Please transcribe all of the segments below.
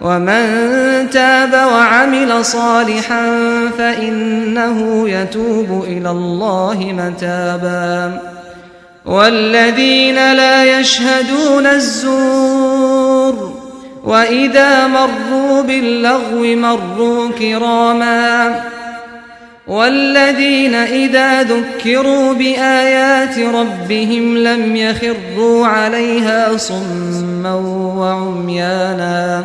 ومن تاب وعمل صالحا فإنه يتوب إلى الله متابا والذين لا يشهدون الزور وإذا مروا باللغو مروا كراما والذين إذا ذكروا بآيات ربهم لم يخروا عليها صما وعميانا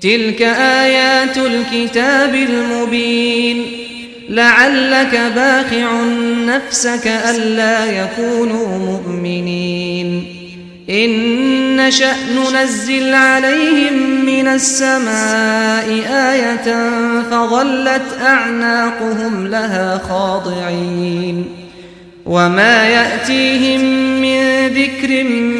تلك آيات الكتاب المبين لعلك باخع نفسك ألا يكونوا مؤمنين إن شأن نزل عليهم من السماء آية فظلت أعناقهم لها خاضعين وما يأتيهم من ذكر من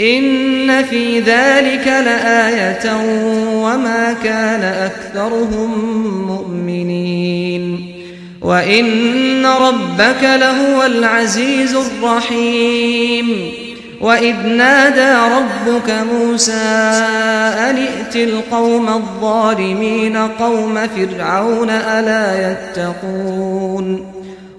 ان في ذلك لآية وما كان اكثرهم مؤمنين وان ربك لهو العزيز الرحيم واذ نادى ربك موسى ان ائت القوم الظالمين قوم فرعون الا يتقون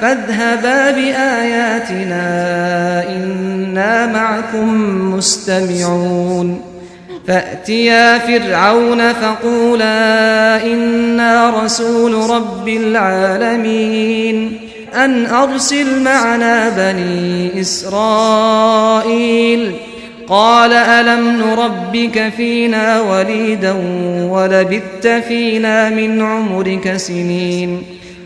فاذهبا بآياتنا إنا معكم مستمعون. فأتيا فرعون فقولا إنا رسول رب العالمين. أن أرسل معنا بني إسرائيل. قال ألم نربك فينا وليدا ولبت فينا من عمرك سنين.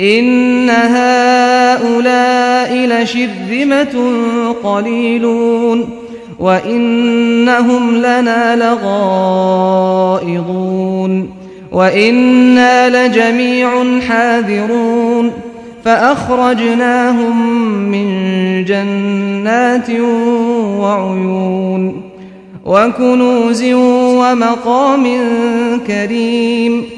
إن هؤلاء لشرذمة قليلون وإنهم لنا لغائضون وإنا لجميع حاذرون فأخرجناهم من جنات وعيون وكنوز ومقام كريم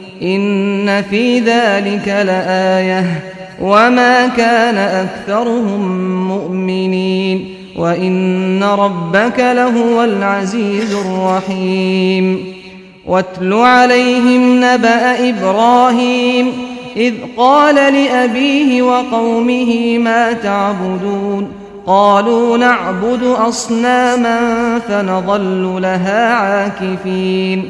ان في ذلك لآية وما كان اكثرهم مؤمنين وان ربك لهو العزيز الرحيم واتل عليهم نبأ إبراهيم اذ قال لابيه وقومه ما تعبدون قالوا نعبد اصناما فنظل لها عاكفين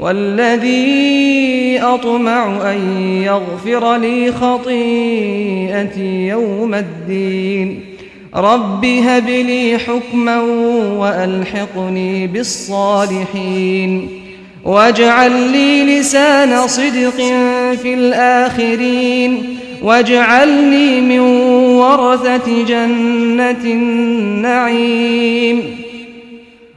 والذي أطمع أن يغفر لي خطيئتي يوم الدين. رب هب لي حكما وألحقني بالصالحين. واجعل لي لسان صدق في الآخرين. واجعلني من ورثة جنة النعيم.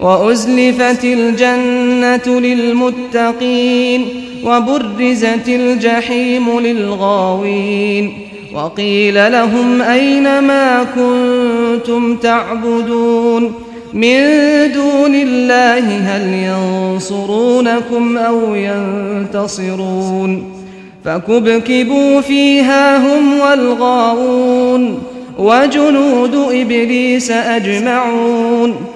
وأزلفت الجنة للمتقين وبرزت الجحيم للغاوين وقيل لهم أين ما كنتم تعبدون من دون الله هل ينصرونكم أو ينتصرون فكبكبوا فيها هم والغاوون وجنود إبليس أجمعون